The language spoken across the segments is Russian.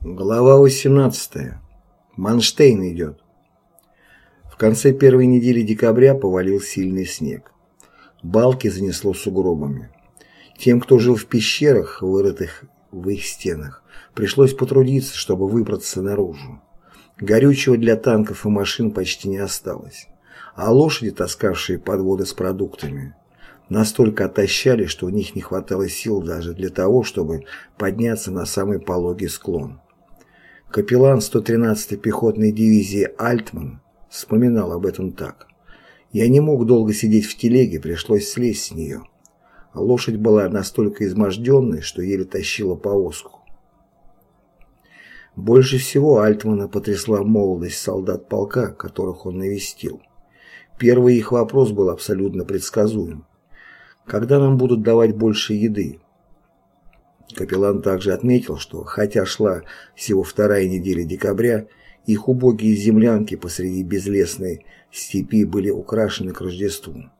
Глава 18. Манштейн идет. В конце первой недели декабря повалил сильный снег. Балки занесло сугробами. Тем, кто жил в пещерах, вырытых в их стенах, пришлось потрудиться, чтобы выбраться наружу. Горючего для танков и машин почти не осталось, а лошади, таскавшие подводы с продуктами, настолько отощали, что у них не хватало сил даже для того, чтобы подняться на самый пологий склон. Капеллан 113-й пехотной дивизии Альтман вспоминал об этом так. «Я не мог долго сидеть в телеге, пришлось слезть с нее. Лошадь была настолько изможденной, что еле тащила повозку. Больше всего Альтмана потрясла молодость солдат полка, которых он навестил. Первый их вопрос был абсолютно предсказуем. «Когда нам будут давать больше еды?» Капеллан также отметил, что хотя шла всего вторая неделя декабря, их убогие землянки посреди безлесной степи были украшены к Рождеству.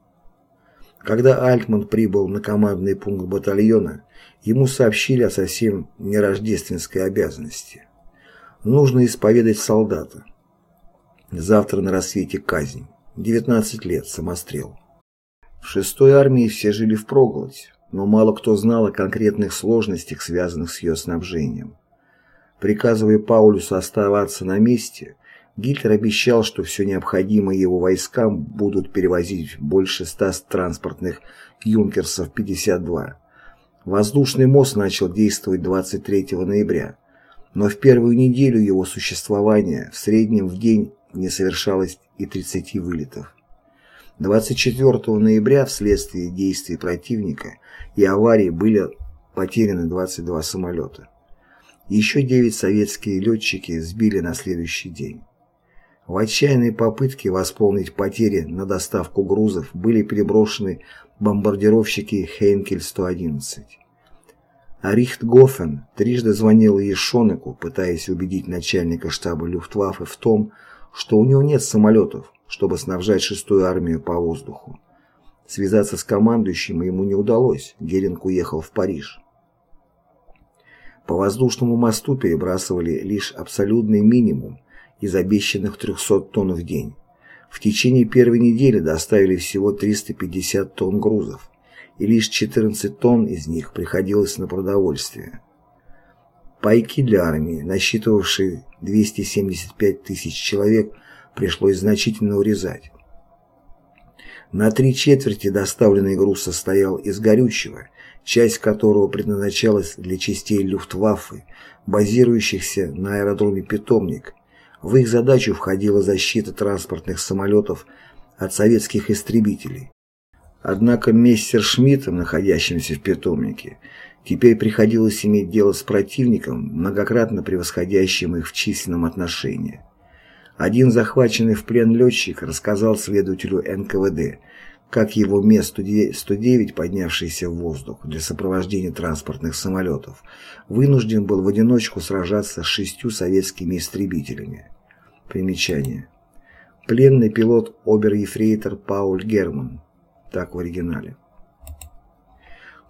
Когда Альтман прибыл на командный пункт батальона, ему сообщили о совсем нерождественской обязанности. Нужно исповедать солдата. Завтра на рассвете казнь. 19 лет, самострел. В шестой армии все жили в впроголодь но мало кто знал о конкретных сложностях, связанных с ее снабжением. Приказывая Паулюсу оставаться на месте, Гитлер обещал, что все необходимое его войскам будут перевозить больше ста транспортных «Юнкерсов-52». Воздушный мост начал действовать 23 ноября, но в первую неделю его существования в среднем в день не совершалось и 30 вылетов. 24 ноября вследствие действий противника и аварии были потеряны 22 самолета. Еще 9 советские летчики сбили на следующий день. В отчаянной попытке восполнить потери на доставку грузов были переброшены бомбардировщики Хейнкель-111. А Рихтгофен трижды звонил Ешонеку, пытаясь убедить начальника штаба Люфтваффе в том, что у него нет самолетов, чтобы снабжать шестую армию по воздуху. Связаться с командующим ему не удалось, Геринг уехал в Париж. По воздушному мосту перебрасывали лишь абсолютный минимум из обещанных 300 тонн в день. В течение первой недели доставили всего 350 тонн грузов, и лишь 14 тонн из них приходилось на продовольствие. Пайки для армии, насчитывавшей 275 тысяч человек, пришлось значительно урезать. На три четверти доставленный груз состоял из горючего, часть которого предназначалась для частей Люфтваффе, базирующихся на аэродроме «Питомник». В их задачу входила защита транспортных самолетов от советских истребителей. Однако мессершмиттам, находящимся в питомнике, теперь приходилось иметь дело с противником, многократно превосходящим их в численном отношении. Один захваченный в плен летчик рассказал следователю НКВД, как его МЕ-109, поднявшийся в воздух для сопровождения транспортных самолетов, вынужден был в одиночку сражаться с шестью советскими истребителями. Примечание. Пленный пилот обер-ефрейтор Пауль Герман. Так в оригинале.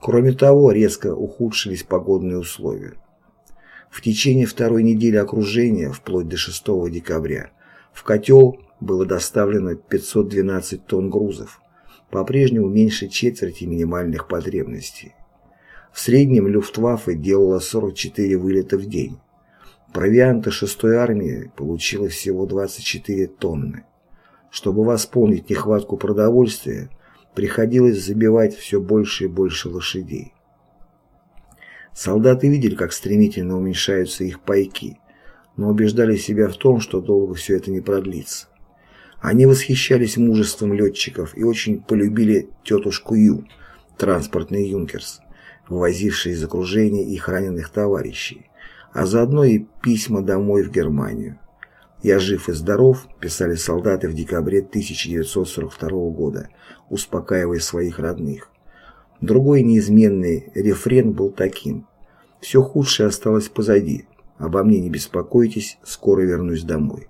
Кроме того, резко ухудшились погодные условия. В течение второй недели окружения, вплоть до 6 декабря, в котел было доставлено 512 тонн грузов, по-прежнему меньше четверти минимальных потребностей. В среднем Люфтваффе делала 44 вылета в день. Провианта 6-й армии получила всего 24 тонны. Чтобы восполнить нехватку продовольствия, приходилось забивать все больше и больше лошадей. Солдаты видели, как стремительно уменьшаются их пайки, но убеждали себя в том, что долго все это не продлится. Они восхищались мужеством летчиков и очень полюбили тетушку Ю, транспортный юнкерс, вывозивший из окружения их раненых товарищей, а заодно и письма домой в Германию. «Я жив и здоров», писали солдаты в декабре 1942 года, успокаивая своих родных. Другой неизменный рефрен был таким «Все худшее осталось позади, Обо мне не беспокойтесь, скоро вернусь домой.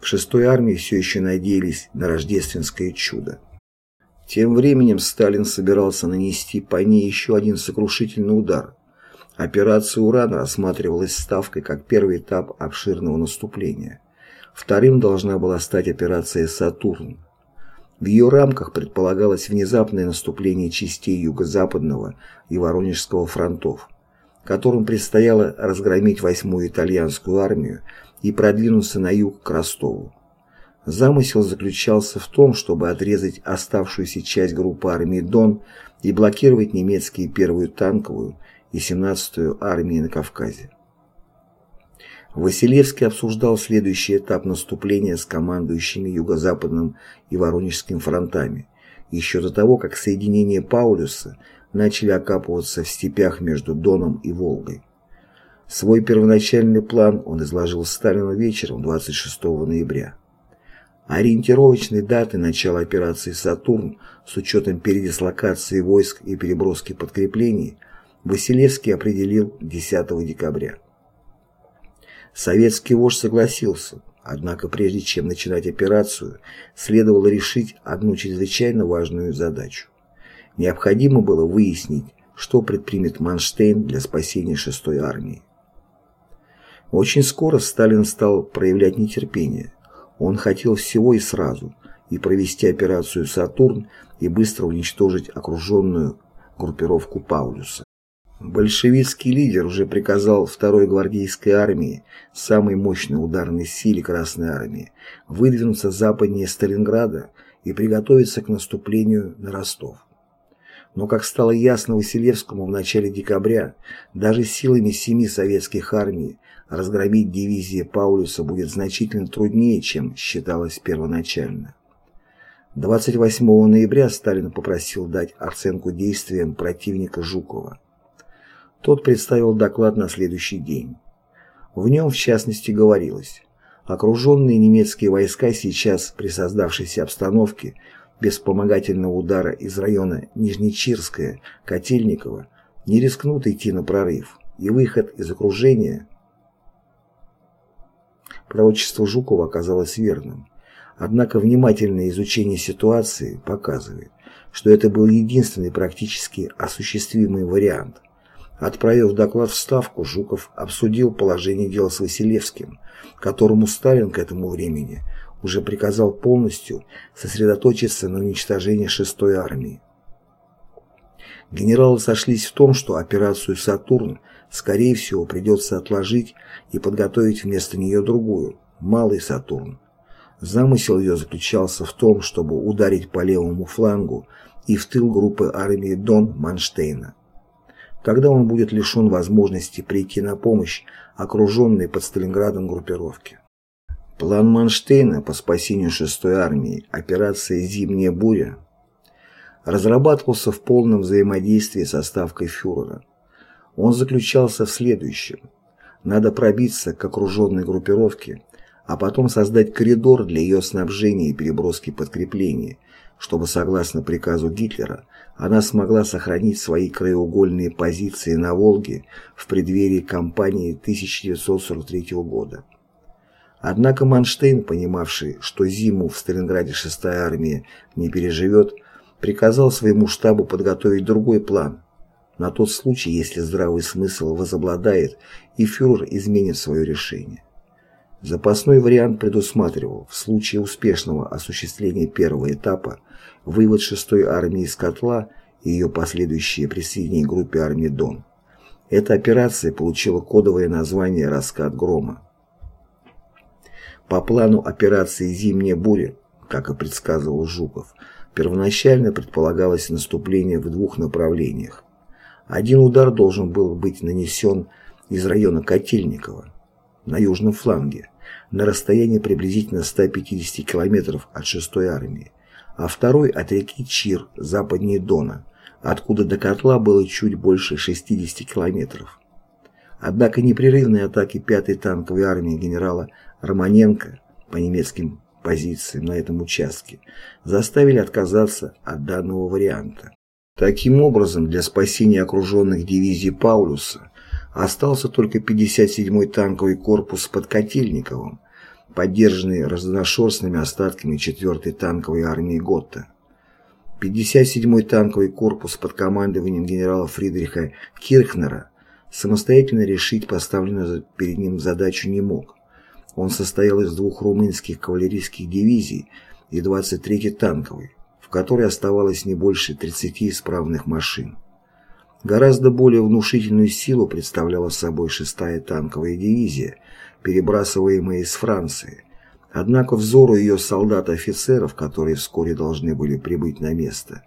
В шестой армии все еще надеялись на рождественское чудо. Тем временем Сталин собирался нанести по ней еще один сокрушительный удар, Операция «Уран» рассматривалась Ставкой как первый этап обширного наступления. Вторым должна была стать операция «Сатурн». В ее рамках предполагалось внезапное наступление частей Юго-Западного и Воронежского фронтов, которым предстояло разгромить восьмую итальянскую армию и продвинуться на юг к Ростову. Замысел заключался в том, чтобы отрезать оставшуюся часть группы армии Дон и блокировать немецкие первую танковую и 17-ю армии на Кавказе. Василевский обсуждал следующий этап наступления с командующими Юго-Западным и Воронежским фронтами, еще до того, как соединения Паулюса начали окапываться в степях между Доном и Волгой. Свой первоначальный план он изложил Сталину вечером 26 ноября. Ориентировочной даты начала операции «Сатурн» с учетом передислокации войск и переброски подкреплений Василевский определил 10 декабря. Советский вождь согласился, однако прежде чем начинать операцию, следовало решить одну чрезвычайно важную задачу. Необходимо было выяснить, что предпримет Манштейн для спасения 6-й армии. Очень скоро Сталин стал проявлять нетерпение. Он хотел всего и сразу, и провести операцию «Сатурн», и быстро уничтожить окруженную группировку Паулюса. Большевистский лидер уже приказал второй гвардейской армии, самой мощной ударной силе Красной армии, выдвинуться западнее Сталинграда и приготовиться к наступлению на Ростов. Но, как стало ясно Василевскому в начале декабря, даже силами семи советских армий разгромить дивизии Паулюса будет значительно труднее, чем считалось первоначально. 28 ноября Сталин попросил дать оценку действиям противника Жукова. Тот представил доклад на следующий день. В нем, в частности, говорилось, окруженные немецкие войска сейчас при создавшейся обстановке без вспомогательного удара из района Нижнечирское, Котельниково, не рискнут идти на прорыв, и выход из окружения Пророчество Жукова оказалось верным. Однако внимательное изучение ситуации показывает, что это был единственный практически осуществимый вариант. Отправив доклад в Ставку, Жуков обсудил положение дел с Василевским, которому Сталин к этому времени уже приказал полностью сосредоточиться на уничтожении 6-й армии. Генералы сошлись в том, что операцию «Сатурн» скорее всего придется отложить и подготовить вместо нее другую, «Малый Сатурн». Замысел ее заключался в том, чтобы ударить по левому флангу и в тыл группы армии Дон Манштейна. Тогда он будет лишен возможности прийти на помощь окруженной под Сталинградом группировке. План Манштейна по спасению 6-й армии, операция «Зимняя буря» разрабатывался в полном взаимодействии со ставкой фюрера. Он заключался в следующем. Надо пробиться к окруженной группировке, а потом создать коридор для ее снабжения и переброски подкреплений, чтобы, согласно приказу Гитлера, она смогла сохранить свои краеугольные позиции на Волге в преддверии кампании 1943 года. Однако Манштейн, понимавший, что зиму в Сталинграде 6-я армия не переживет, приказал своему штабу подготовить другой план, на тот случай, если здравый смысл возобладает и фюрер изменит свое решение. Запасной вариант предусматривал, в случае успешного осуществления первого этапа, вывод 6-й армии из котла и ее последующее присоединение к группе армии Дон. Эта операция получила кодовое название «Раскат грома». По плану операции «Зимняя буря», как и предсказывал Жуков, первоначально предполагалось наступление в двух направлениях. Один удар должен был быть нанесен из района Котельникова на южном фланге, на расстоянии приблизительно 150 километров от 6-й армии, а второй от реки Чир, западнее Дона, откуда до котла было чуть больше 60 километров. Однако непрерывные атаки 5-й танковой армии генерала Романенко по немецким позициям на этом участке заставили отказаться от данного варианта. Таким образом, для спасения окруженных дивизий Паулюса остался только 57-й танковый корпус под Котельниковым, поддержанный разношерстными остатками 4-й танковой армии Готта. 57-й танковый корпус под командованием генерала Фридриха Кирхнера самостоятельно решить поставленную перед ним задачу не мог. Он состоял из двух румынских кавалерийских дивизий и 23-й танковой, в которой оставалось не больше 30 исправных машин. Гораздо более внушительную силу представляла собой 6-я танковая дивизия, перебрасываемая из Франции. Однако взору ее солдат и офицеров, которые вскоре должны были прибыть на место,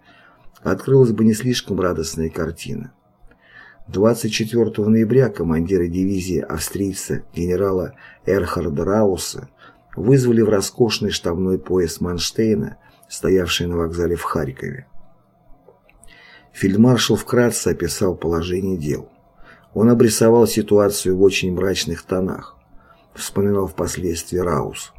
открылась бы не слишком радостная картина. 24 ноября командиры дивизии австрийца генерала Эрхарда Рауса вызвали в роскошный штабной поезд Манштейна, стоявший на вокзале в Харькове. Фельдмаршал вкратце описал положение дел. Он обрисовал ситуацию в очень мрачных тонах, вспоминал впоследствии Раус.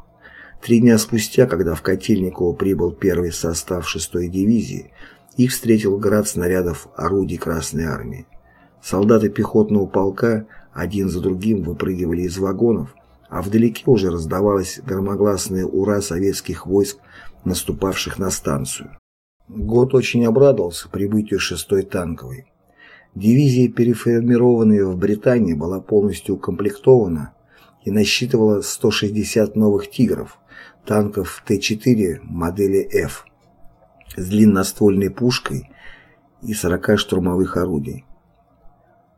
Три дня спустя, когда в Котельниково прибыл первый состав 6-й дивизии, их встретил град снарядов орудий Красной Армии. Солдаты пехотного полка один за другим выпрыгивали из вагонов, а вдалеке уже раздавалось громогласное «Ура!» советских войск, наступавших на станцию. Год очень обрадовался прибытию 6-й танковой. Дивизия, переформированная в Британии, была полностью укомплектована и насчитывала 160 новых «Тигров», танков Т-4 модели F с длинноствольной пушкой и 40 штурмовых орудий.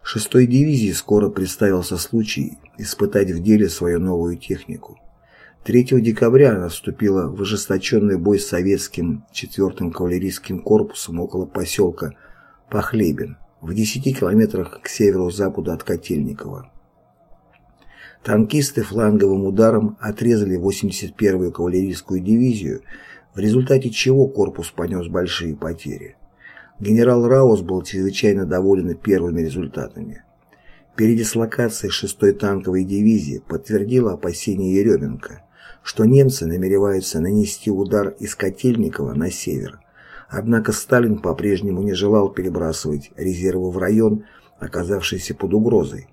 Шестой дивизии скоро представился случай испытать в деле свою новую технику. 3 декабря она вступила в ожесточенный бой с советским 4-м кавалерийским корпусом около поселка Похлебин в 10 километрах к северо-западу от Котельникова. Танкисты фланговым ударом отрезали 81-ю кавалерийскую дивизию, в результате чего корпус понес большие потери. Генерал Раус был чрезвычайно доволен первыми результатами. Передислокация 6-й танковой дивизии подтвердила опасения Еременко, что немцы намереваются нанести удар из Котельникова на север. Однако Сталин по-прежнему не желал перебрасывать резервы в район, оказавшийся под угрозой.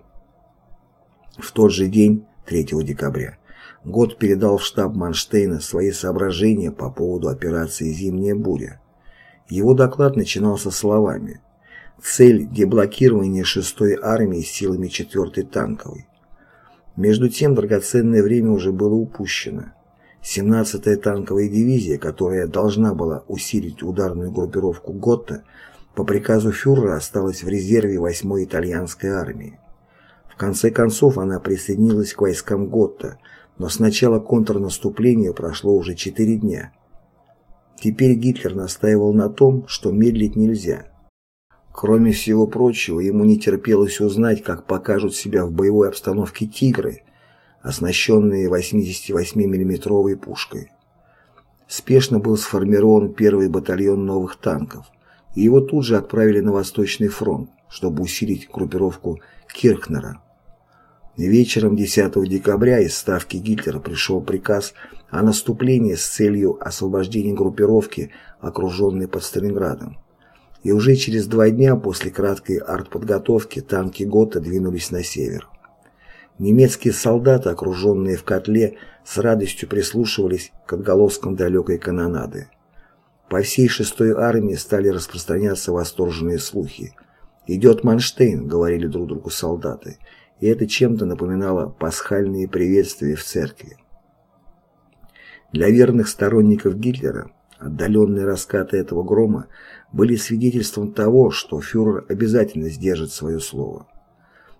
В тот же день, 3 декабря, Год передал в штаб Манштейна свои соображения по поводу операции «Зимняя буря». Его доклад начинался словами «Цель – деблокирование 6-й армии силами 4-й танковой». Между тем драгоценное время уже было упущено. 17-я танковая дивизия, которая должна была усилить ударную группировку Готта, по приказу фюрера осталась в резерве 8-й итальянской армии. В конце концов она присоединилась к войскам Готта, но с начала контрнаступления прошло уже 4 дня. Теперь Гитлер настаивал на том, что медлить нельзя. Кроме всего прочего, ему не терпелось узнать, как покажут себя в боевой обстановке «Тигры», оснащенные 88 миллиметровой пушкой. Спешно был сформирован первый батальон новых танков, и его тут же отправили на Восточный фронт, чтобы усилить группировку Кирхнера. Вечером 10 декабря из ставки Гитлера пришел приказ о наступлении с целью освобождения группировки, окруженной под Сталинградом. И уже через два дня после краткой артподготовки танки Гота двинулись на север. Немецкие солдаты, окруженные в котле, с радостью прислушивались к отголоскам далекой канонады. По всей шестой армии стали распространяться восторженные слухи. «Идет Манштейн», — говорили друг другу солдаты, и это чем-то напоминало пасхальные приветствия в церкви. Для верных сторонников Гитлера отдаленные раскаты этого грома были свидетельством того, что фюрер обязательно сдержит свое слово.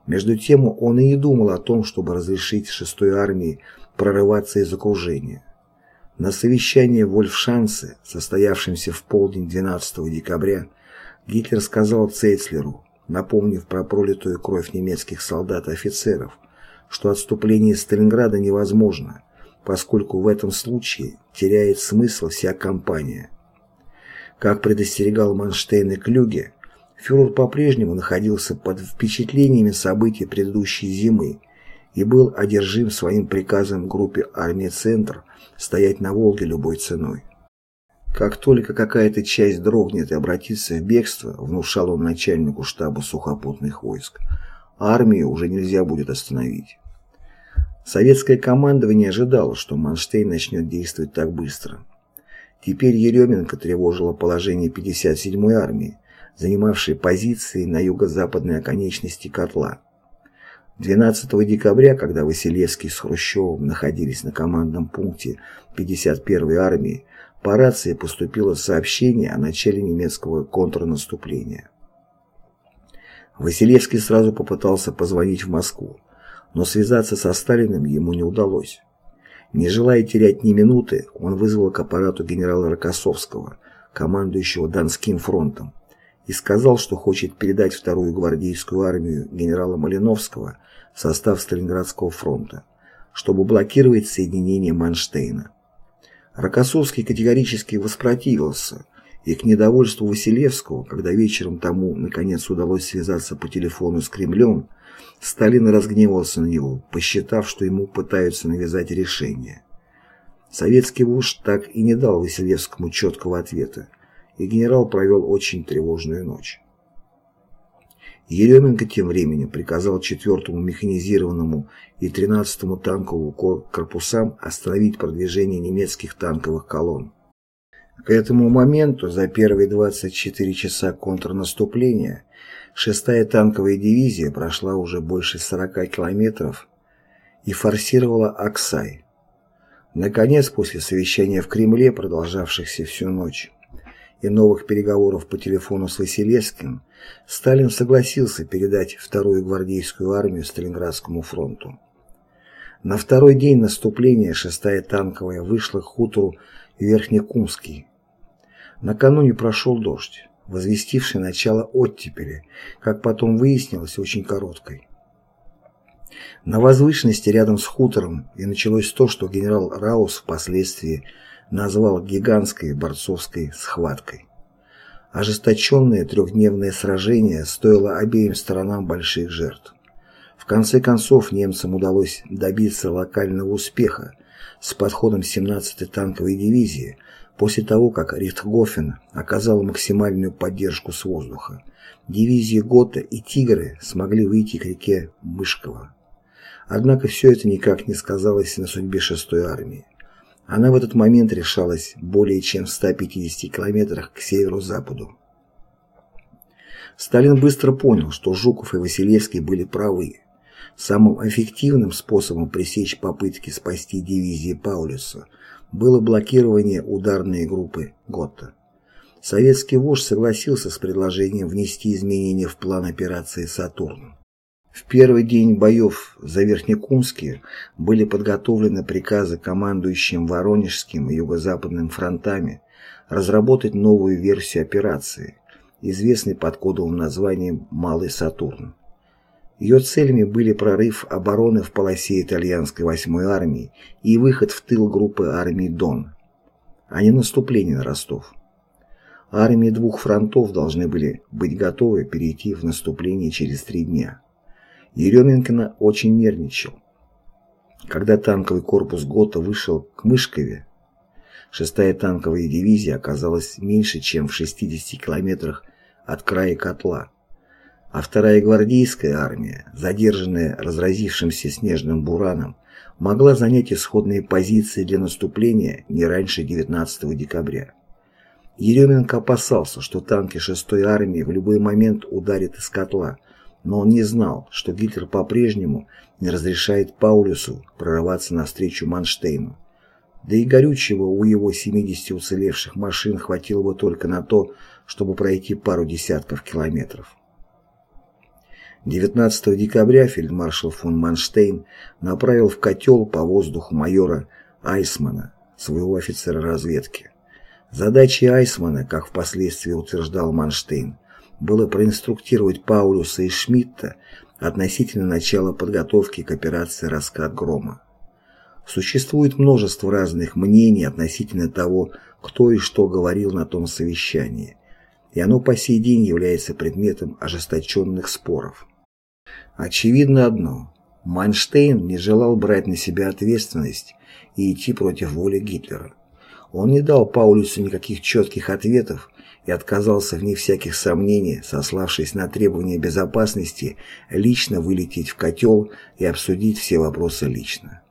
Между тем он и не думал о том, чтобы разрешить шестой армии прорываться из окружения. На совещании в состоявшемся в полдень 12 декабря, Гитлер сказал Цейцлеру, напомнив про пролитую кровь немецких солдат и офицеров, что отступление из Сталинграда невозможно, поскольку в этом случае теряет смысл вся кампания. Как предостерегал Манштейн и Клюге, фюрер по-прежнему находился под впечатлениями событий предыдущей зимы и был одержим своим приказом группе армии «Центр» стоять на Волге любой ценой. Как только какая-то часть дрогнет и обратится в бегство, внушал он начальнику штаба сухопутных войск, армию уже нельзя будет остановить. Советское командование ожидало, что Манштейн начнет действовать так быстро. Теперь Еременко тревожило положение 57-й армии, занимавшей позиции на юго-западной оконечности котла. 12 декабря, когда Василевский с Хрущевым находились на командном пункте 51-й армии, по рации поступило сообщение о начале немецкого контрнаступления. Василевский сразу попытался позвонить в Москву, но связаться со Сталиным ему не удалось. Не желая терять ни минуты, он вызвал к аппарату генерала Рокоссовского, командующего Донским фронтом, и сказал, что хочет передать вторую гвардейскую армию генерала Малиновского в состав Сталинградского фронта, чтобы блокировать соединение Манштейна. Рокоссовский категорически воспротивился, и к недовольству Василевского, когда вечером тому наконец удалось связаться по телефону с Кремлем, Сталин разгневался на него, посчитав, что ему пытаются навязать решение. Советский вождь так и не дал Василевскому четкого ответа, и генерал провел очень тревожную ночь. Еременко тем временем приказал 4-му механизированному и 13-му танковому корпусам остановить продвижение немецких танковых колонн. К этому моменту, за первые 24 часа контрнаступления, 6-я танковая дивизия прошла уже больше 40 километров и форсировала Аксай. Наконец, после совещания в Кремле, продолжавшихся всю ночь, и новых переговоров по телефону с Василевским, Сталин согласился передать вторую гвардейскую армию Сталинградскому фронту. На второй день наступления 6-я танковая вышла к хутору Верхнекумский. Накануне прошел дождь, возвестивший начало оттепели, как потом выяснилось, очень короткой. На возвышенности рядом с хутором и началось то, что генерал Раус впоследствии назвал гигантской борцовской схваткой. Ожесточенное трехдневное сражение стоило обеим сторонам больших жертв. В конце концов немцам удалось добиться локального успеха с подходом 17-й танковой дивизии после того, как Рихтгофен оказал максимальную поддержку с воздуха. Дивизии Гота и Тигры смогли выйти к реке Мышково. Однако все это никак не сказалось на судьбе 6-й армии. Она в этот момент решалась более чем в 150 километрах к северо-западу. Сталин быстро понял, что Жуков и Василевский были правы. Самым эффективным способом пресечь попытки спасти дивизии Паулюса было блокирование ударной группы Готта. Советский вождь согласился с предложением внести изменения в план операции «Сатурн». В первый день боев за Верхнекумске были подготовлены приказы командующим Воронежским и Юго-Западным фронтами разработать новую версию операции, известной под кодовым названием «Малый Сатурн». Ее целями были прорыв обороны в полосе итальянской 8-й армии и выход в тыл группы армии Дон, а не наступление на Ростов. Армии двух фронтов должны были быть готовы перейти в наступление через три дня. Еременко очень нервничал. Когда танковый корпус ГОТА вышел к Мышкове, шестая танковая дивизия оказалась меньше, чем в 60 километрах от края котла, а вторая гвардейская армия, задержанная разразившимся снежным бураном, могла занять исходные позиции для наступления не раньше 19 декабря. Еременко опасался, что танки 6-й армии в любой момент ударят из котла, но он не знал, что Гитлер по-прежнему не разрешает Паулюсу прорываться навстречу Манштейну. Да и горючего у его 70 уцелевших машин хватило бы только на то, чтобы пройти пару десятков километров. 19 декабря фельдмаршал фон Манштейн направил в котел по воздуху майора Айсмана, своего офицера разведки. Задачей Айсмана, как впоследствии утверждал Манштейн, было проинструктировать Паулюса и Шмидта относительно начала подготовки к операции «Раскат грома». Существует множество разных мнений относительно того, кто и что говорил на том совещании, и оно по сей день является предметом ожесточенных споров. Очевидно одно – Майнштейн не желал брать на себя ответственность и идти против воли Гитлера. Он не дал Паулюсу никаких четких ответов и отказался вне всяких сомнений, сославшись на требования безопасности, лично вылететь в котел и обсудить все вопросы лично.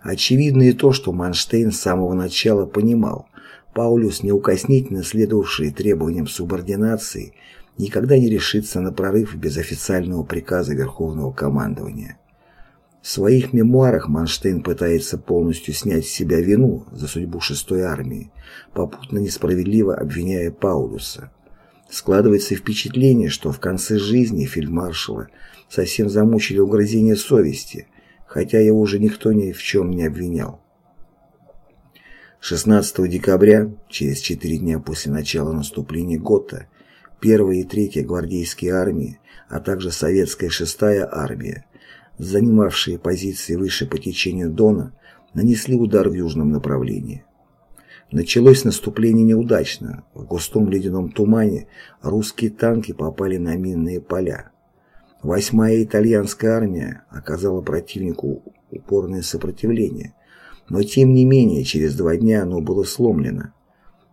Очевидно и то, что Манштейн с самого начала понимал, Паулюс, неукоснительно следовавший требованиям субординации, никогда не решится на прорыв без официального приказа Верховного командования. В своих мемуарах Манштейн пытается полностью снять с себя вину за судьбу шестой армии, попутно несправедливо обвиняя Паулюса. Складывается впечатление, что в конце жизни фельдмаршала совсем замучили угрызения совести, хотя его уже никто ни в чем не обвинял. 16 декабря, через четыре дня после начала наступления Готта, первая и третья гвардейские армии, а также советская шестая армия занимавшие позиции выше по течению Дона, нанесли удар в южном направлении. Началось наступление неудачно. В густом ледяном тумане русские танки попали на минные поля. Восьмая итальянская армия оказала противнику упорное сопротивление, но тем не менее через два дня оно было сломлено.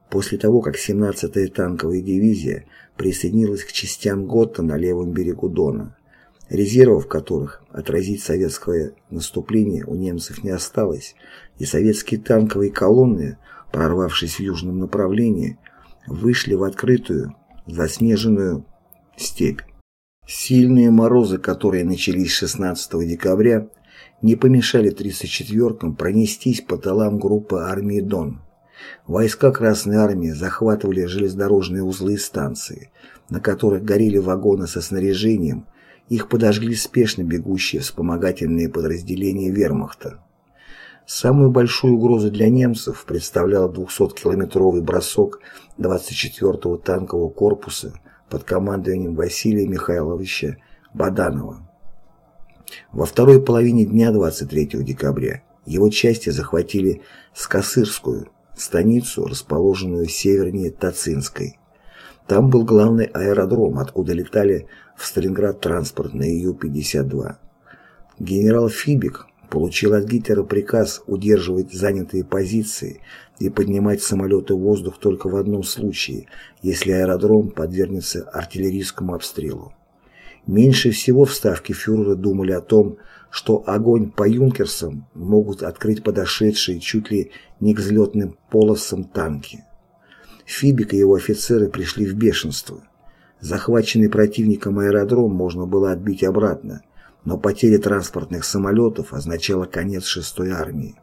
После того, как 17-я танковая дивизия присоединилась к частям Готта на левом берегу Дона, резервов которых отразить советское наступление у немцев не осталось, и советские танковые колонны, прорвавшись в южном направлении, вышли в открытую, заснеженную степь. Сильные морозы, которые начались 16 декабря, не помешали 34-кам пронестись по талам группы армии Дон. Войска Красной Армии захватывали железнодорожные узлы и станции, на которых горели вагоны со снаряжением, их подожгли спешно бегущие вспомогательные подразделения вермахта. Самую большую угрозу для немцев представлял 200-километровый бросок 24-го танкового корпуса под командованием Василия Михайловича Баданова. Во второй половине дня 23 декабря его части захватили Скосырскую, станицу, расположенную севернее Тацинской. Там был главный аэродром, откуда летали в Сталинград транспортный Ю-52. Генерал Фибик получил от Гитлера приказ удерживать занятые позиции и поднимать самолеты в воздух только в одном случае, если аэродром подвергнется артиллерийскому обстрелу. Меньше всего в Ставке фюрера думали о том, что огонь по юнкерсам могут открыть подошедшие чуть ли не к взлетным полосам танки. Фибик и его офицеры пришли в бешенство. Захваченный противником аэродром можно было отбить обратно, но потеря транспортных самолетов означала конец шестой армии.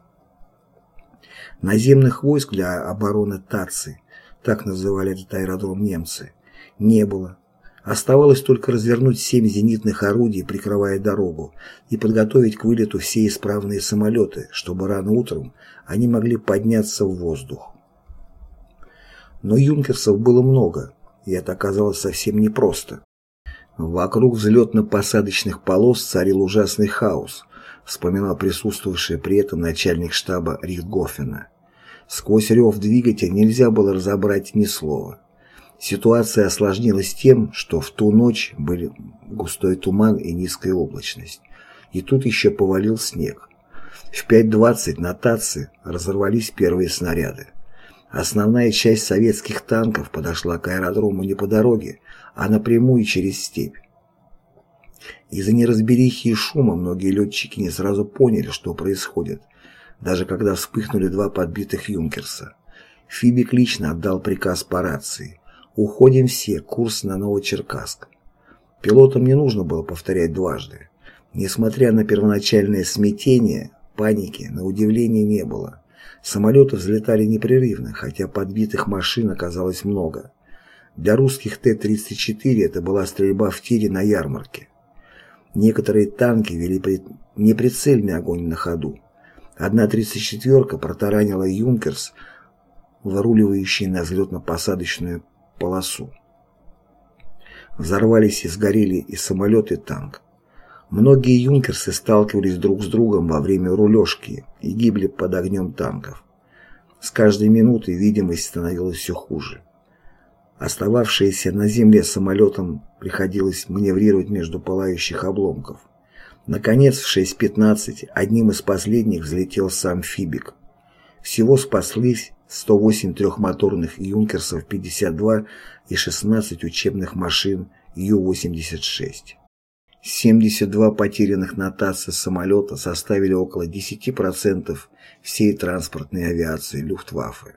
Наземных войск для обороны Тарцы, так называли этот аэродром немцы, не было. Оставалось только развернуть семь зенитных орудий, прикрывая дорогу, и подготовить к вылету все исправные самолеты, чтобы рано утром они могли подняться в воздух. Но юнкерсов было много, и это оказалось совсем непросто. Вокруг взлетно-посадочных полос царил ужасный хаос, вспоминал присутствовавший при этом начальник штаба Рихтгофена. Сквозь рев двигателя нельзя было разобрать ни слова. Ситуация осложнилась тем, что в ту ночь были густой туман и низкая облачность. И тут еще повалил снег. В 5.20 на Татце разорвались первые снаряды. Основная часть советских танков подошла к аэродрому не по дороге, а напрямую через степь. Из-за неразберихи и шума многие летчики не сразу поняли, что происходит, даже когда вспыхнули два подбитых «Юнкерса». Фибик лично отдал приказ по рации «Уходим все, курс на Новочеркасск». Пилотам не нужно было повторять дважды. Несмотря на первоначальное смятение, паники, на удивление не было. Самолеты взлетали непрерывно, хотя подбитых машин оказалось много. Для русских Т-34 это была стрельба в тире на ярмарке. Некоторые танки вели неприцельный огонь на ходу. Одна 34-ка протаранила «Юнкерс», выруливающий на взлетно-посадочную полосу. Взорвались и сгорели и самолет, и танк. Многие юнкерсы сталкивались друг с другом во время рулежки и гибли под огнем танков. С каждой минутой видимость становилась все хуже. Остававшиеся на земле самолетам приходилось маневрировать между пылающих обломков. Наконец, в 6.15 одним из последних взлетел сам Фибик. Всего спаслись 108 трехмоторных «Юнкерсов-52» и 16 учебных машин Ю-86. 72 потерянных на ТАСС самолета составили около 10% всей транспортной авиации Люфтваффе.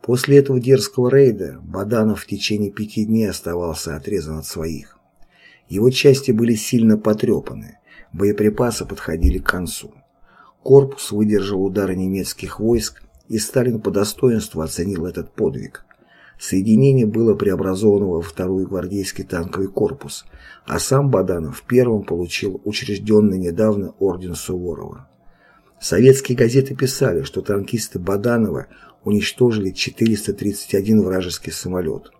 После этого дерзкого рейда Баданов в течение пяти дней оставался отрезан от своих. Его части были сильно потрепаны, Боеприпасы подходили к концу. Корпус выдержал удары немецких войск, и Сталин по достоинству оценил этот подвиг. Соединение было преобразовано во второй гвардейский танковый корпус, а сам Баданов первым получил учрежденный недавно орден Суворова. Советские газеты писали, что танкисты Баданова уничтожили 431 вражеский самолет.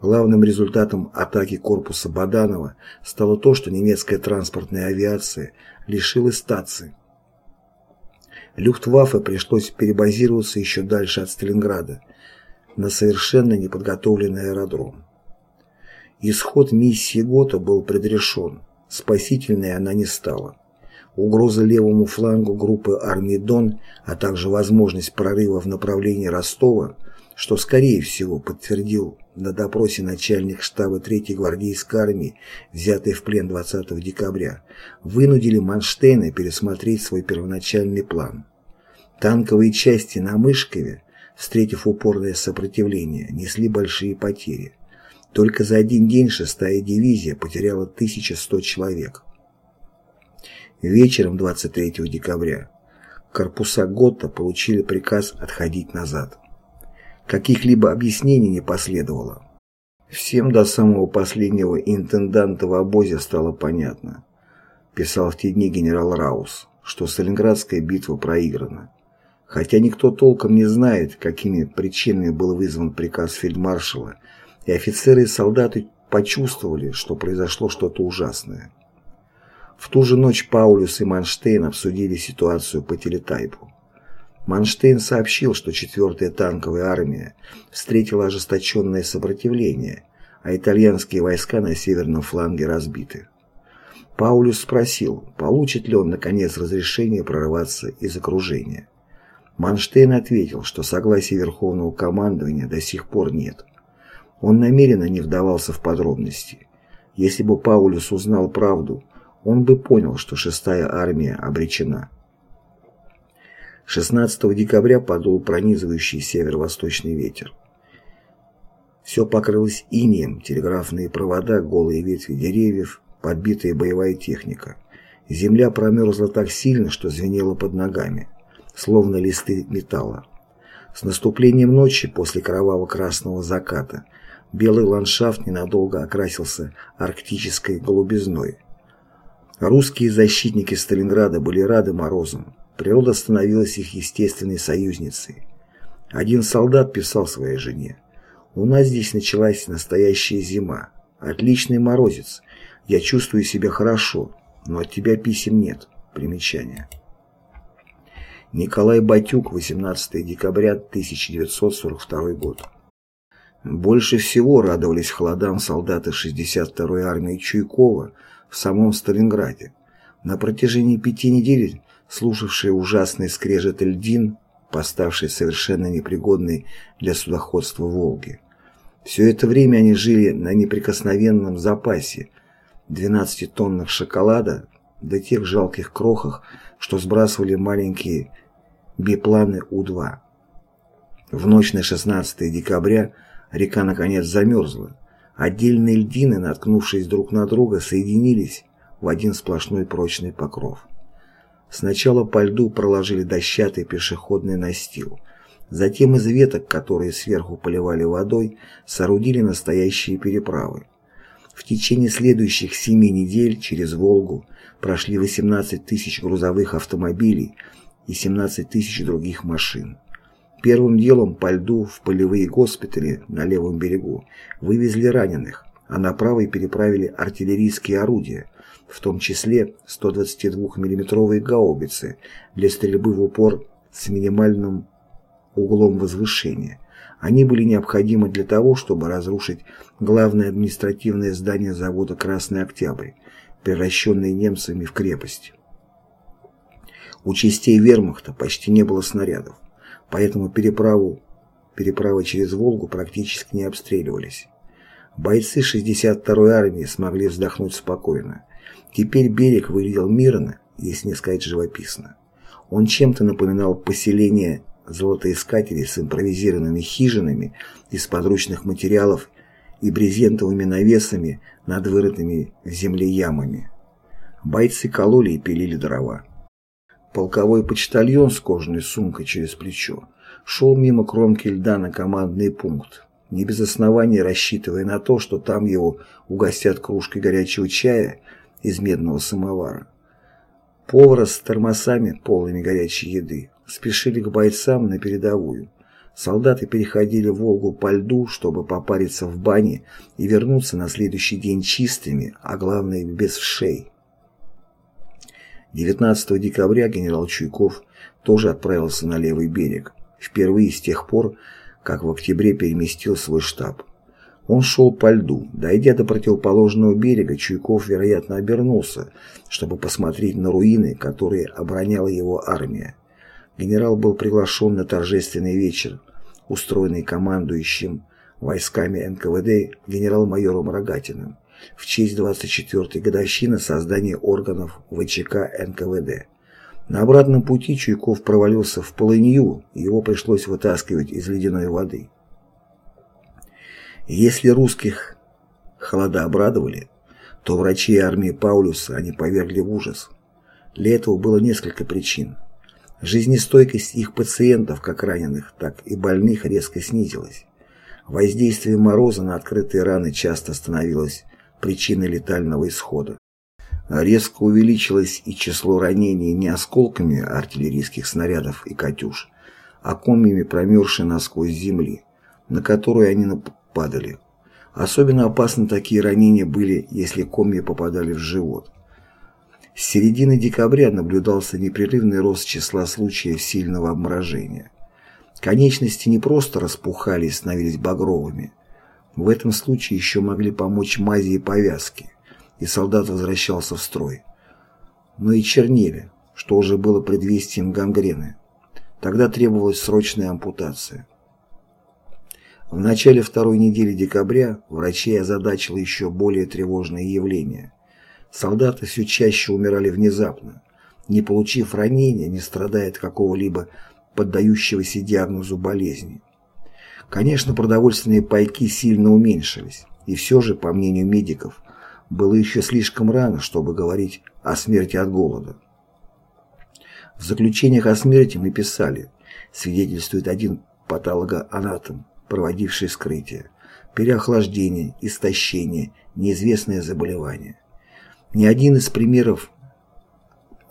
Главным результатом атаки корпуса Баданова стало то, что немецкая транспортная авиация лишилась стации. Люфтваффе пришлось перебазироваться еще дальше от Сталинграда, на совершенно неподготовленный аэродром. Исход миссии ГОТА был предрешен, спасительной она не стала. Угроза левому флангу группы армии Дон, а также возможность прорыва в направлении Ростова, что скорее всего подтвердил на допросе начальник штаба 3-й гвардейской армии, взятый в плен 20 декабря, вынудили Манштейна пересмотреть свой первоначальный план. Танковые части на Мышкове встретив упорное сопротивление, несли большие потери. Только за один день шестая дивизия потеряла 1100 человек. Вечером 23 декабря корпуса Готта получили приказ отходить назад. Каких-либо объяснений не последовало. Всем до самого последнего интенданта в обозе стало понятно, писал в те дни генерал Раус, что Сталинградская битва проиграна. Хотя никто толком не знает, какими причинами был вызван приказ фельдмаршала, и офицеры и солдаты почувствовали, что произошло что-то ужасное. В ту же ночь Паулюс и Манштейн обсудили ситуацию по телетайпу. Манштейн сообщил, что 4-я танковая армия встретила ожесточенное сопротивление, а итальянские войска на северном фланге разбиты. Паулюс спросил, получит ли он наконец разрешение прорываться из окружения. Манштейн ответил, что согласия Верховного командования до сих пор нет. Он намеренно не вдавался в подробности. Если бы Паулюс узнал правду, он бы понял, что шестая армия обречена. 16 декабря подул пронизывающий северо-восточный ветер. Все покрылось инеем, телеграфные провода, голые ветви деревьев, подбитая боевая техника. Земля промерзла так сильно, что звенела под ногами словно листы металла. С наступлением ночи после кроваво-красного заката белый ландшафт ненадолго окрасился арктической голубизной. Русские защитники Сталинграда были рады морозам. Природа становилась их естественной союзницей. Один солдат писал своей жене, «У нас здесь началась настоящая зима. Отличный морозец. Я чувствую себя хорошо, но от тебя писем нет». Примечание. Николай Батюк, 18 декабря 1942 год. Больше всего радовались холодам солдаты 62-й армии Чуйкова в самом Сталинграде. На протяжении пяти недель слушавшие ужасный скрежет льдин, поставший совершенно непригодной для судоходства Волги. Все это время они жили на неприкосновенном запасе 12 тоннах шоколада до тех жалких крохах, что сбрасывали маленькие бипланы У-2. В ночь на 16 декабря река наконец замерзла. Отдельные льдины, наткнувшись друг на друга, соединились в один сплошной прочный покров. Сначала по льду проложили дощатый пешеходный настил. Затем из веток, которые сверху поливали водой, соорудили настоящие переправы. В течение следующих семи недель через Волгу прошли 18 тысяч грузовых автомобилей и 17 тысяч других машин. Первым делом по льду в полевые госпитали на левом берегу вывезли раненых, а на правый переправили артиллерийские орудия, в том числе 122 миллиметровые гаубицы для стрельбы в упор с минимальным углом возвышения. Они были необходимы для того, чтобы разрушить главное административное здание завода «Красный Октябрь», превращенное немцами в крепость. У частей вермахта почти не было снарядов, поэтому переправу, переправы через Волгу практически не обстреливались. Бойцы 62-й армии смогли вздохнуть спокойно. Теперь берег выглядел мирно, если не сказать живописно. Он чем-то напоминал поселение золотоискателей с импровизированными хижинами из подручных материалов и брезентовыми навесами над вырытыми в земле ямами. Бойцы кололи и пилили дрова. Полковой почтальон с кожаной сумкой через плечо шел мимо кромки льда на командный пункт, не без оснований рассчитывая на то, что там его угостят кружкой горячего чая из медного самовара. Повара с тормозами, полными горячей еды, спешили к бойцам на передовую. Солдаты переходили Волгу по льду, чтобы попариться в бане и вернуться на следующий день чистыми, а главное без вшей. 19 декабря генерал Чуйков тоже отправился на левый берег, впервые с тех пор, как в октябре переместил свой штаб. Он шел по льду. Дойдя до противоположного берега, Чуйков, вероятно, обернулся, чтобы посмотреть на руины, которые обороняла его армия. Генерал был приглашен на торжественный вечер, устроенный командующим войсками НКВД генерал-майором Рогатиным в честь 24-й годовщины создания органов ВЧК НКВД. На обратном пути Чуйков провалился в полынью, его пришлось вытаскивать из ледяной воды. Если русских холода обрадовали, то врачи армии Паулюса они повергли в ужас. Для этого было несколько причин. Жизнестойкость их пациентов, как раненых, так и больных, резко снизилась. Воздействие мороза на открытые раны часто становилось причиной летального исхода. Резко увеличилось и число ранений не осколками артиллерийских снарядов и «Катюш», а комьями промерзшей насквозь земли, на которую они падали. Особенно опасны такие ранения были, если комья попадали в живот. С середины декабря наблюдался непрерывный рост числа случаев сильного обморожения. Конечности не просто распухали и становились багровыми. В этом случае еще могли помочь мази и повязки, и солдат возвращался в строй. Но и чернели, что уже было предвестием гангрены. Тогда требовалась срочная ампутация. В начале второй недели декабря врачей озадачило еще более тревожное явление. Солдаты все чаще умирали внезапно, не получив ранения, не страдая от какого-либо поддающегося диагнозу болезни. Конечно, продовольственные пайки сильно уменьшились, и все же, по мнению медиков, было еще слишком рано, чтобы говорить о смерти от голода. В заключениях о смерти мы писали, свидетельствует один патологоанатом, проводивший вскрытие, переохлаждение, истощение, неизвестное заболевание. Ни один из примеров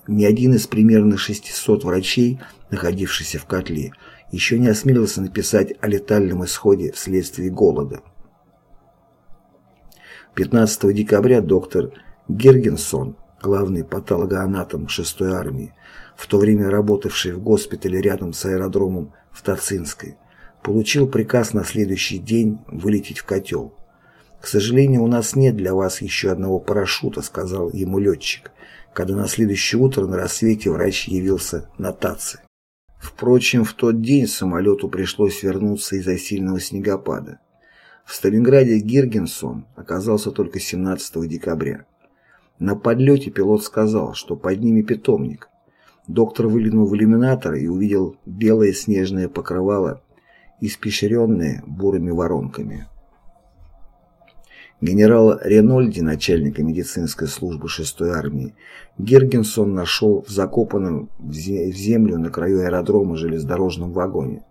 ни один из примерно 600 врачей, находившихся в котле, еще не осмелился написать о летальном исходе вследствие голода. 15 декабря доктор Гергенсон, главный патологоанатом 6-й армии, в то время работавший в госпитале рядом с аэродромом в Тацинской, Получил приказ на следующий день вылететь в котел. «К сожалению, у нас нет для вас еще одного парашюта», сказал ему летчик, когда на следующее утро на рассвете врач явился на ТАЦИ. Впрочем, в тот день самолету пришлось вернуться из-за сильного снегопада. В Сталинграде Гиргенсон оказался только 17 декабря. На подлете пилот сказал, что под ними питомник. Доктор выглянул в иллюминатор и увидел белое снежное покрывало испещренные бурыми воронками. Генерал Ренольди, начальника медицинской службы 6-й армии, Гергенсон нашел в закопанном в землю на краю аэродрома железнодорожном вагоне.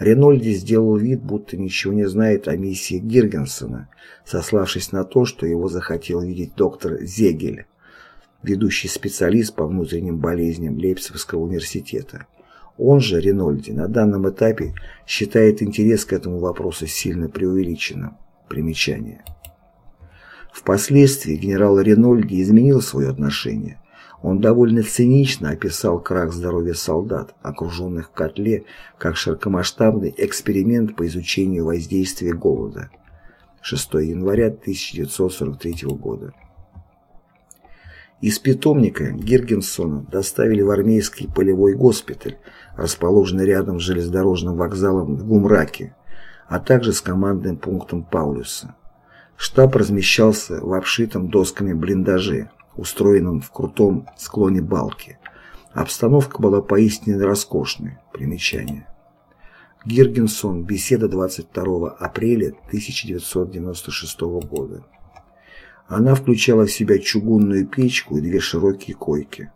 Ренольди сделал вид, будто ничего не знает о миссии Гиргенсона, сославшись на то, что его захотел видеть доктор Зегель, ведущий специалист по внутренним болезням Лейпцигского университета. Он же, Ренольди, на данном этапе считает интерес к этому вопросу сильно преувеличенным. Примечание. Впоследствии генерал Ренольди изменил свое отношение. Он довольно цинично описал крах здоровья солдат, окруженных в котле, как широкомасштабный эксперимент по изучению воздействия голода. 6 января 1943 года. Из питомника Гиргенсона доставили в армейский полевой госпиталь, расположенный рядом с железнодорожным вокзалом в Гумраке, а также с командным пунктом Паулюса. Штаб размещался в обшитом досками блиндаже, устроенном в крутом склоне балки. Обстановка была поистине роскошной. Примечание. Гиргенсон. Беседа 22 апреля 1996 года. Она включала в себя чугунную печку и две широкие койки.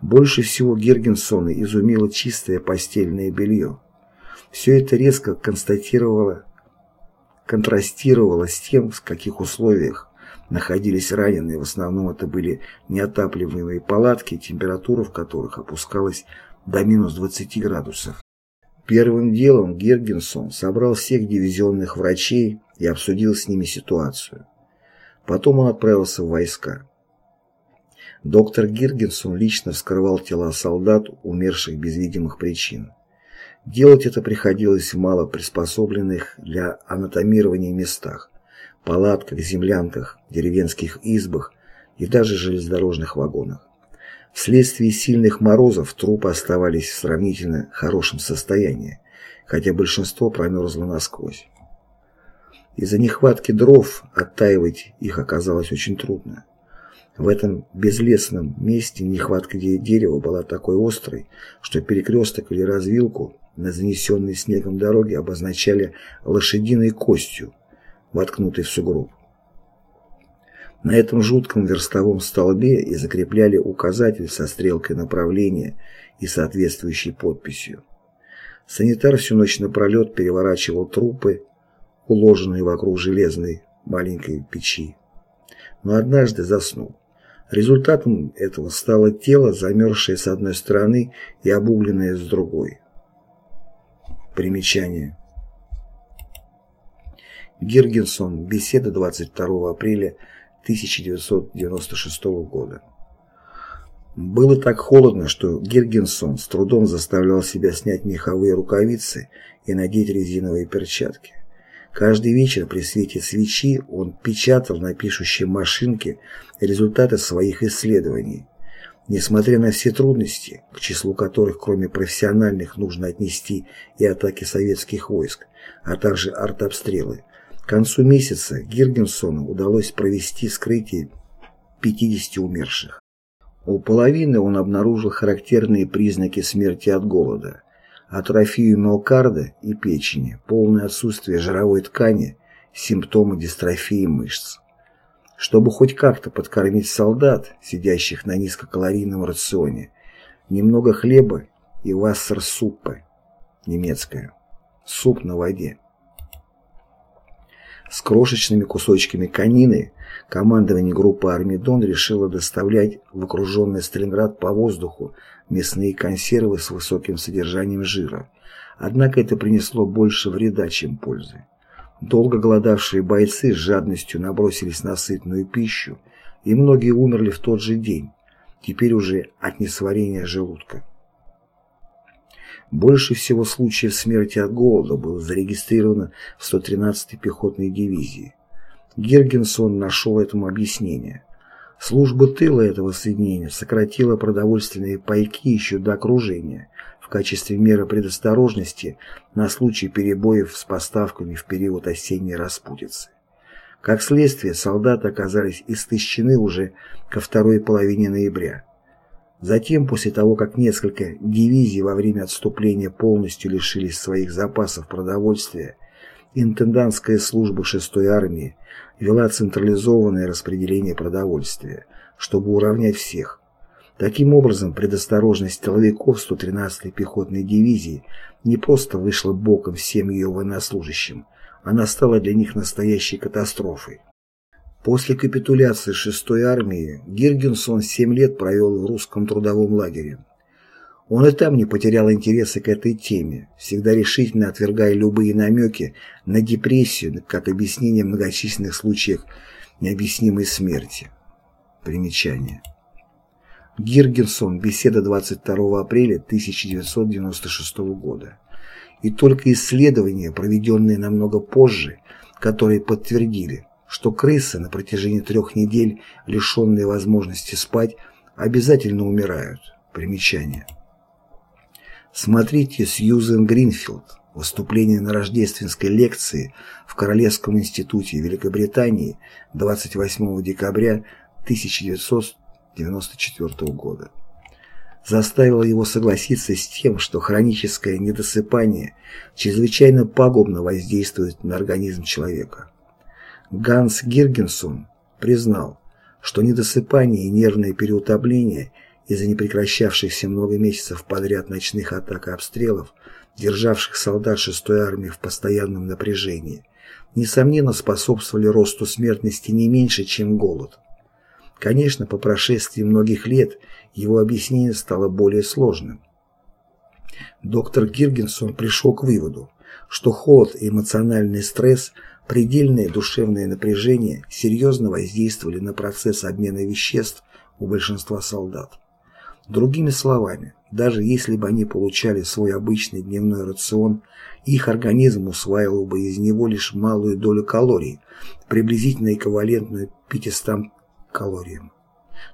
Больше всего Гергенсона изумило чистое постельное белье. Все это резко констатировало, контрастировало с тем, в каких условиях находились раненые. В основном это были неотапливаемые палатки, температура в которых опускалась до минус 20 градусов. Первым делом Гергенсон собрал всех дивизионных врачей и обсудил с ними ситуацию. Потом он отправился в войска. Доктор Гиргенсон лично вскрывал тела солдат, умерших без видимых причин. Делать это приходилось в мало приспособленных для анатомирования местах, палатках, землянках, деревенских избах и даже железнодорожных вагонах. Вследствие сильных морозов трупы оставались в сравнительно хорошем состоянии, хотя большинство промерзло насквозь. Из-за нехватки дров оттаивать их оказалось очень трудно. В этом безлесном месте нехватка дерева была такой острой, что перекресток или развилку на занесенной снегом дороге обозначали лошадиной костью, воткнутой в сугроб. На этом жутком верстовом столбе и закрепляли указатель со стрелкой направления и соответствующей подписью. Санитар всю ночь напролет переворачивал трупы, уложенные вокруг железной маленькой печи. Но однажды заснул. Результатом этого стало тело, замерзшее с одной стороны и обугленное с другой. Примечание. Гиргенсон. Беседа 22 апреля 1996 года. Было так холодно, что Гиргенсон с трудом заставлял себя снять меховые рукавицы и надеть резиновые перчатки. Каждый вечер при свете свечи он печатал на пишущей машинке результаты своих исследований. Несмотря на все трудности, к числу которых кроме профессиональных нужно отнести и атаки советских войск, а также артобстрелы, к концу месяца Гиргенсону удалось провести скрытие 50 умерших. У половины он обнаружил характерные признаки смерти от голода – атрофию миокарда и печени, полное отсутствие жировой ткани, симптомы дистрофии мышц. Чтобы хоть как-то подкормить солдат, сидящих на низкокалорийном рационе, немного хлеба и вассерсуппы, немецкая, суп на воде. С крошечными кусочками конины командование группы армии Дон решило доставлять в окруженный Сталинград по воздуху мясные консервы с высоким содержанием жира. Однако это принесло больше вреда, чем пользы. Долго голодавшие бойцы с жадностью набросились на сытную пищу, и многие умерли в тот же день, теперь уже от несварения желудка. Больше всего случаев смерти от голода было зарегистрировано в 113-й пехотной дивизии. Гергенсон нашел этому объяснение. Служба тыла этого соединения сократила продовольственные пайки еще до окружения в качестве меры предосторожности на случай перебоев с поставками в период осенней распутицы. Как следствие, солдаты оказались истощены уже ко второй половине ноября. Затем, после того, как несколько дивизий во время отступления полностью лишились своих запасов продовольствия, интендантская служба 6-й армии вела централизованное распределение продовольствия, чтобы уравнять всех. Таким образом, предосторожность тыловиков 113-й пехотной дивизии не просто вышла боком всем ее военнослужащим, она стала для них настоящей катастрофой. После капитуляции 6-й армии Гиргенсон 7 лет провел в русском трудовом лагере. Он и там не потерял интереса к этой теме, всегда решительно отвергая любые намеки на депрессию как объяснение многочисленных случаев необъяснимой смерти. Примечание. Гиргенсон. Беседа 22 апреля 1996 года. И только исследования, проведенные намного позже, которые подтвердили, что крысы на протяжении трех недель, лишенные возможности спать, обязательно умирают. Примечание. Смотрите Сьюзен Гринфилд. Выступление на рождественской лекции в Королевском институте Великобритании 28 декабря 1994 года. Заставило его согласиться с тем, что хроническое недосыпание чрезвычайно пагубно воздействует на организм человека. Ганс Гиргенсон признал, что недосыпание и нервное переутомление из-за непрекращавшихся много месяцев подряд ночных атак и обстрелов, державших солдат 6-й армии в постоянном напряжении, несомненно способствовали росту смертности не меньше, чем голод. Конечно, по прошествии многих лет его объяснение стало более сложным. Доктор Гиргенсон пришел к выводу, что холод и эмоциональный стресс, предельное душевное напряжение серьезно воздействовали на процесс обмена веществ у большинства солдат. Другими словами, даже если бы они получали свой обычный дневной рацион, их организм усваивал бы из него лишь малую долю калорий, приблизительно эквивалентную 500 калориям.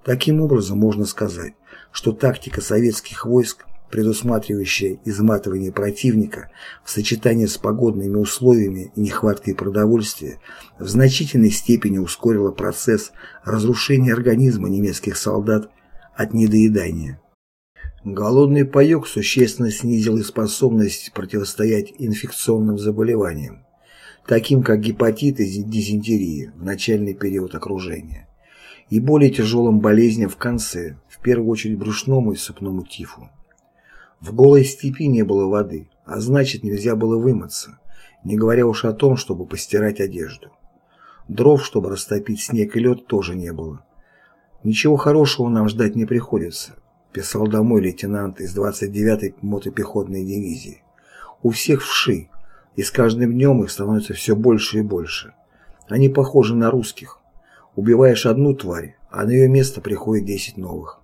Таким образом, можно сказать, что тактика советских войск, предусматривающая изматывание противника в сочетании с погодными условиями и нехваткой продовольствия, в значительной степени ускорила процесс разрушения организма немецких солдат от недоедания. Голодный паёк существенно снизил их способность противостоять инфекционным заболеваниям, таким как гепатит и дизентерия в начальный период окружения, и более тяжелым болезням в конце, в первую очередь брюшному и сыпному тифу. В голой степи не было воды, а значит нельзя было вымыться, не говоря уж о том, чтобы постирать одежду. Дров, чтобы растопить снег и лед, тоже не было. Ничего хорошего нам ждать не приходится писал домой лейтенант из 29-й мотопехотной дивизии. У всех вши, и с каждым днем их становится все больше и больше. Они похожи на русских. Убиваешь одну тварь, а на ее место приходит 10 новых.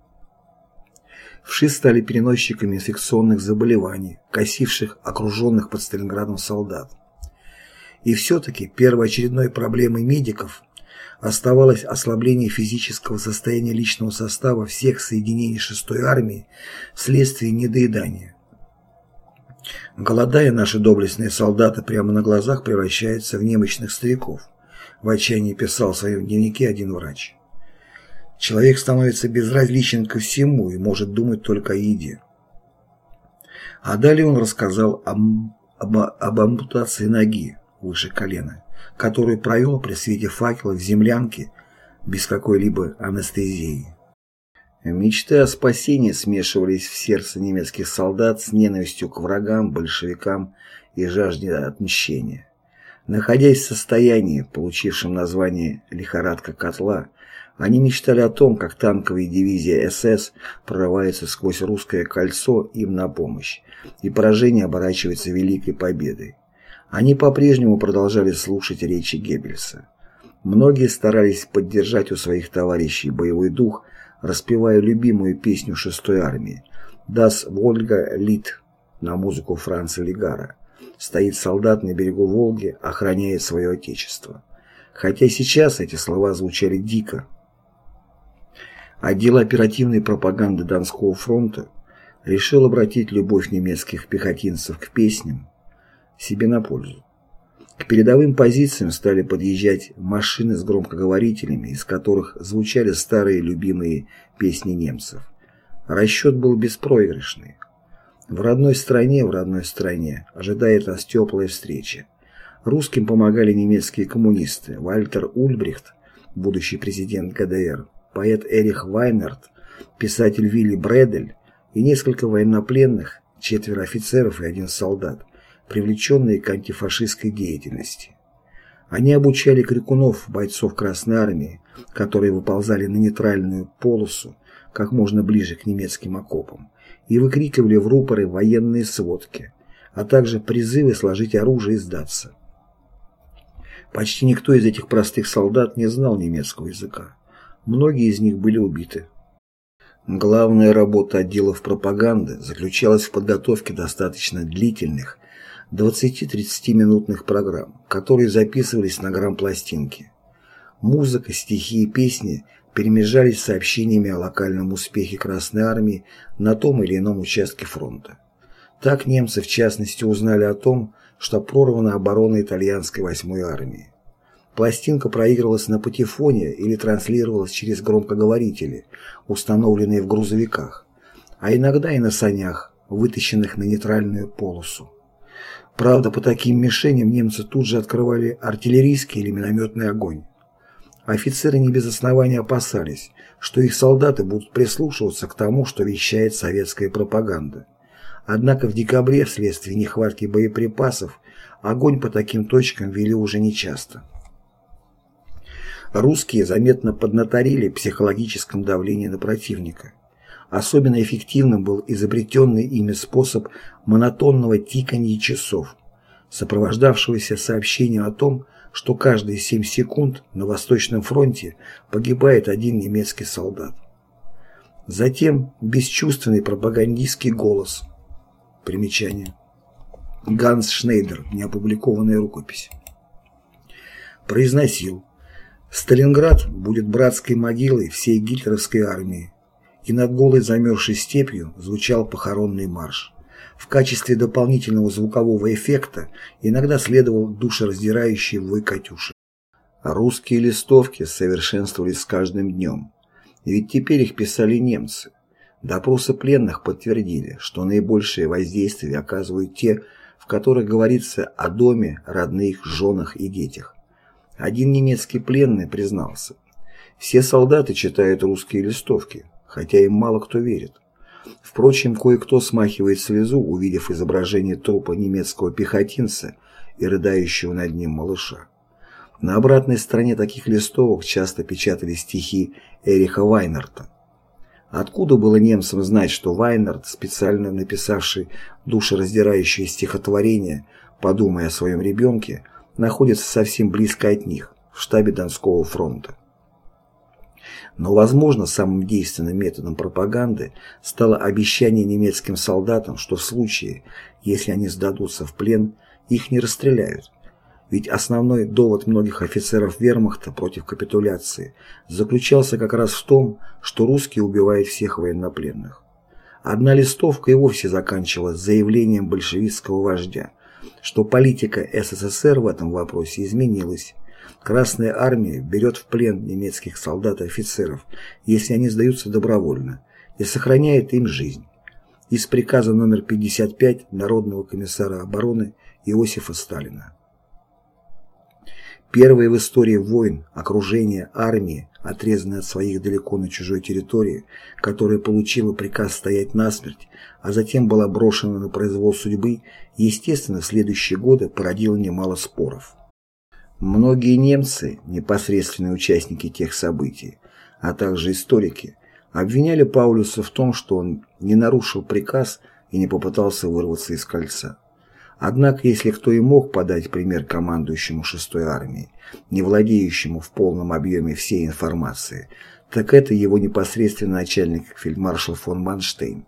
Вши стали переносчиками инфекционных заболеваний, косивших окруженных под Сталинградом солдат. И все-таки первоочередной проблемой медиков оставалось ослабление физического состояния личного состава всех соединений 6-й армии вследствие недоедания. Голодая, наши доблестные солдаты прямо на глазах превращаются в немощных стариков, в отчаянии писал в своем дневнике один врач. Человек становится безразличен ко всему и может думать только о еде. А далее он рассказал об, об, об ампутации ноги выше колена которую провел при свете факела в землянке без какой-либо анестезии. Мечты о спасении смешивались в сердце немецких солдат с ненавистью к врагам, большевикам и жаждой отмщения. Находясь в состоянии, получившем название «лихорадка котла», они мечтали о том, как танковые дивизии СС прорываются сквозь русское кольцо им на помощь, и поражение оборачивается великой победой. Они по-прежнему продолжали слушать речи Геббельса. Многие старались поддержать у своих товарищей боевой дух, распевая любимую песню шестой армии «Das Volga Lied» на музыку Франца Легара. Стоит солдат на берегу Волги, охраняет свое отечество. Хотя сейчас эти слова звучали дико. Отдел оперативной пропаганды Донского фронта решил обратить любовь немецких пехотинцев к песням, себе на пользу. К передовым позициям стали подъезжать машины с громкоговорителями, из которых звучали старые любимые песни немцев. Расчет был беспроигрышный. В родной стране, в родной стране ожидает нас теплая встреча. Русским помогали немецкие коммунисты Вальтер Ульбрихт, будущий президент ГДР, поэт Эрих Вайнерт, писатель Вилли Бредель и несколько военнопленных, четверо офицеров и один солдат привлеченные к антифашистской деятельности. Они обучали крикунов, бойцов Красной Армии, которые выползали на нейтральную полосу как можно ближе к немецким окопам и выкрикивали в рупоры военные сводки, а также призывы сложить оружие и сдаться. Почти никто из этих простых солдат не знал немецкого языка. Многие из них были убиты. Главная работа отделов пропаганды заключалась в подготовке достаточно длительных 20-30 минутных программ, которые записывались на грамм-пластинке. Музыка, стихи и песни перемежались сообщениями о локальном успехе Красной Армии на том или ином участке фронта. Так немцы в частности узнали о том, что прорвана оборона итальянской 8-й армии. Пластинка проигрывалась на патефоне или транслировалась через громкоговорители, установленные в грузовиках, а иногда и на санях, вытащенных на нейтральную полосу. Правда, по таким мишеням немцы тут же открывали артиллерийский или минометный огонь. Офицеры не без основания опасались, что их солдаты будут прислушиваться к тому, что вещает советская пропаганда. Однако в декабре вследствие нехватки боеприпасов огонь по таким точкам вели уже нечасто. Русские заметно поднаторили психологическом давлении на противника. Особенно эффективным был изобретенный ими способ монотонного тиканья часов, сопровождавшегося сообщением о том, что каждые 7 секунд на Восточном фронте погибает один немецкий солдат. Затем бесчувственный пропагандистский голос. Примечание. Ганс Шнейдер, неопубликованная рукопись. Произносил «Сталинград будет братской могилой всей гитлеровской армии», и над голой замерзшей степью звучал похоронный марш. В качестве дополнительного звукового эффекта иногда следовал душераздирающий вой «Катюши». Русские листовки совершенствовались с каждым днем. Ведь теперь их писали немцы. Допросы пленных подтвердили, что наибольшее воздействие оказывают те, в которых говорится о доме, родных, женах и детях. Один немецкий пленный признался. Все солдаты читают русские листовки, хотя им мало кто верит. Впрочем, кое-кто смахивает слезу, увидев изображение трупа немецкого пехотинца и рыдающего над ним малыша. На обратной стороне таких листовок часто печатали стихи Эриха Вайнерта. Откуда было немцам знать, что Вайнерт, специально написавший душераздирающее стихотворение «Подумай о своем ребенке», находится совсем близко от них, в штабе Донского фронта. Но, возможно, самым действенным методом пропаганды стало обещание немецким солдатам, что в случае, если они сдадутся в плен, их не расстреляют. Ведь основной довод многих офицеров вермахта против капитуляции заключался как раз в том, что русские убивают всех военнопленных. Одна листовка и вовсе заканчивалась заявлением большевистского вождя, что политика СССР в этом вопросе изменилась, Красная армия берет в плен немецких солдат и офицеров, если они сдаются добровольно, и сохраняет им жизнь. Из приказа номер 55 Народного комиссара обороны Иосифа Сталина. Первое в истории войн окружение армии, отрезанной от своих далеко на чужой территории, которая получила приказ стоять насмерть, а затем была брошена на произвол судьбы, естественно, в следующие годы породило немало споров. Многие немцы, непосредственные участники тех событий, а также историки, обвиняли Паулюса в том, что он не нарушил приказ и не попытался вырваться из кольца. Однако, если кто и мог подать пример командующему 6-й армией, не владеющему в полном объеме всей информации, так это его непосредственный начальник фельдмаршал фон Манштейн.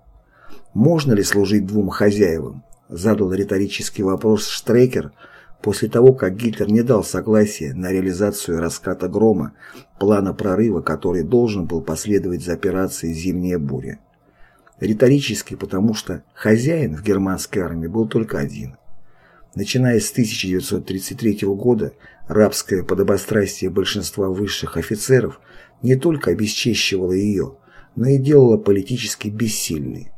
«Можно ли служить двум хозяевам?» задал риторический вопрос Штрекер – После того, как Гитлер не дал согласия на реализацию раската «Грома», плана прорыва, который должен был последовать за операцией «Зимняя буря». Риторически, потому что хозяин в германской армии был только один. Начиная с 1933 года, рабское подобострастие большинства высших офицеров не только обесчещивало ее, но и делало политически бессильной.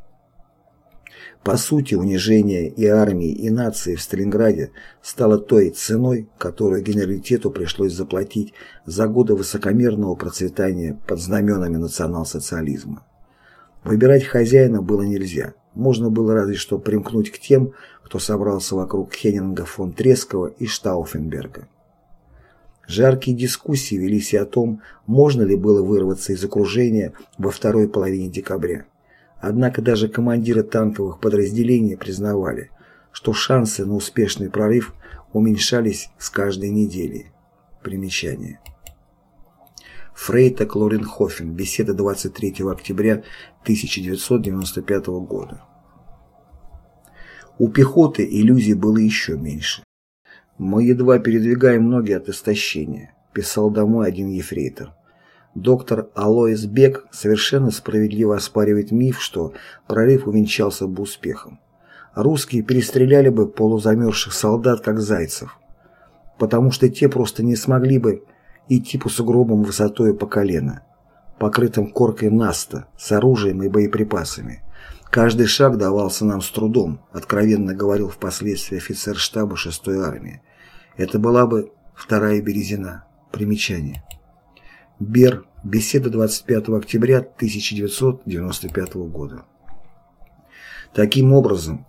По сути, унижение и армии, и нации в Сталинграде стало той ценой, которую генералитету пришлось заплатить за годы высокомерного процветания под знаменами национал-социализма. Выбирать хозяина было нельзя. Можно было разве что примкнуть к тем, кто собрался вокруг Хеннинга фон Трескова и Штауфенберга. Жаркие дискуссии велись и о том, можно ли было вырваться из окружения во второй половине декабря. Однако даже командиры танковых подразделений признавали, что шансы на успешный прорыв уменьшались с каждой недели. Примечание. Фрейта Клоренхофен. Беседа 23 октября 1995 года. У пехоты иллюзий было еще меньше. «Мы едва передвигаем ноги от истощения», – писал домой один ефрейтор. Доктор Алоис Бек совершенно справедливо оспаривает миф, что прорыв увенчался бы успехом. Русские перестреляли бы полузамерзших солдат, как зайцев, потому что те просто не смогли бы идти по сугробам высотой по колено, покрытым коркой наста, с оружием и боеприпасами. Каждый шаг давался нам с трудом, откровенно говорил впоследствии офицер штаба 6-й армии. Это была бы вторая Березина. Примечание. Бер. Беседа 25 октября 1995 года. Таким образом,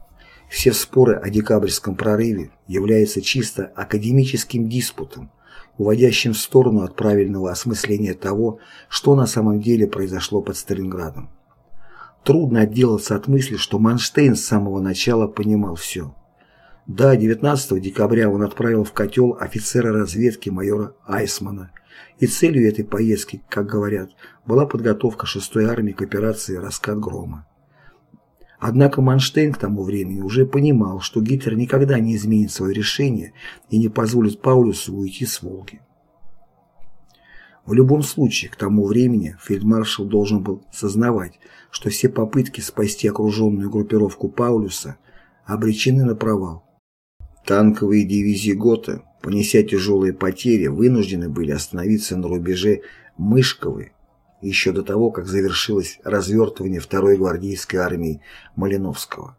все споры о декабрьском прорыве являются чисто академическим диспутом, уводящим в сторону от правильного осмысления того, что на самом деле произошло под Сталинградом. Трудно отделаться от мысли, что Манштейн с самого начала понимал все. Да, 19 декабря он отправил в котел офицера разведки майора Айсмана, и целью этой поездки, как говорят, была подготовка 6-й армии к операции «Раскат грома». Однако Манштейн к тому времени уже понимал, что Гитлер никогда не изменит свое решение и не позволит Паулюсу уйти с Волги. В любом случае, к тому времени фельдмаршал должен был сознавать, что все попытки спасти окруженную группировку Паулюса обречены на провал. Танковые дивизии Гота, понеся тяжелые потери, вынуждены были остановиться на рубеже Мышковы еще до того, как завершилось развертывание второй гвардейской армии Малиновского.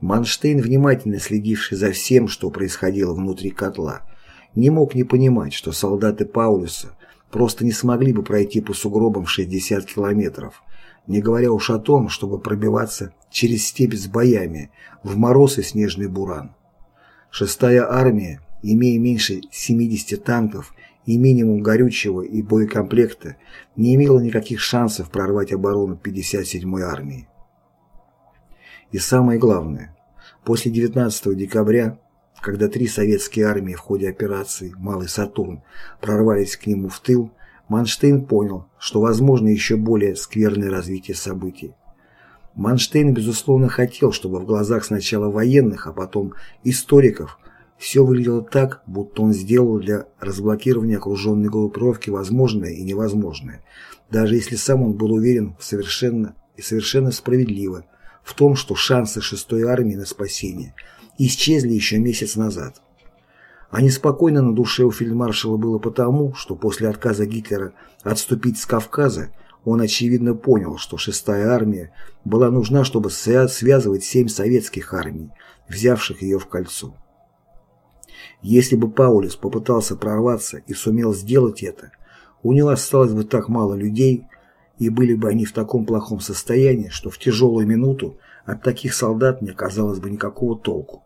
Манштейн, внимательно следивший за всем, что происходило внутри котла, не мог не понимать, что солдаты Паулюса просто не смогли бы пройти по сугробам 60 километров, не говоря уж о том, чтобы пробиваться через степь с боями в мороз и снежный буран. Шестая армия, имея меньше 70 танков и минимум горючего и боекомплекта, не имела никаких шансов прорвать оборону 57-й армии. И самое главное, после 19 декабря когда три советские армии в ходе операции «Малый Сатурн» прорвались к нему в тыл, Манштейн понял, что возможно еще более скверное развитие событий. Манштейн, безусловно, хотел, чтобы в глазах сначала военных, а потом историков все выглядело так, будто он сделал для разблокирования окруженной группировки возможное и невозможное, даже если сам он был уверен совершенно и совершенно справедливо в том, что шансы 6-й армии на спасение – исчезли еще месяц назад. А неспокойно на душе у фельдмаршала было потому, что после отказа Гитлера отступить с Кавказа он очевидно понял, что шестая армия была нужна, чтобы связывать семь советских армий, взявших ее в кольцо. Если бы Паулюс попытался прорваться и сумел сделать это, у него осталось бы так мало людей, и были бы они в таком плохом состоянии, что в тяжелую минуту от таких солдат не оказалось бы никакого толку.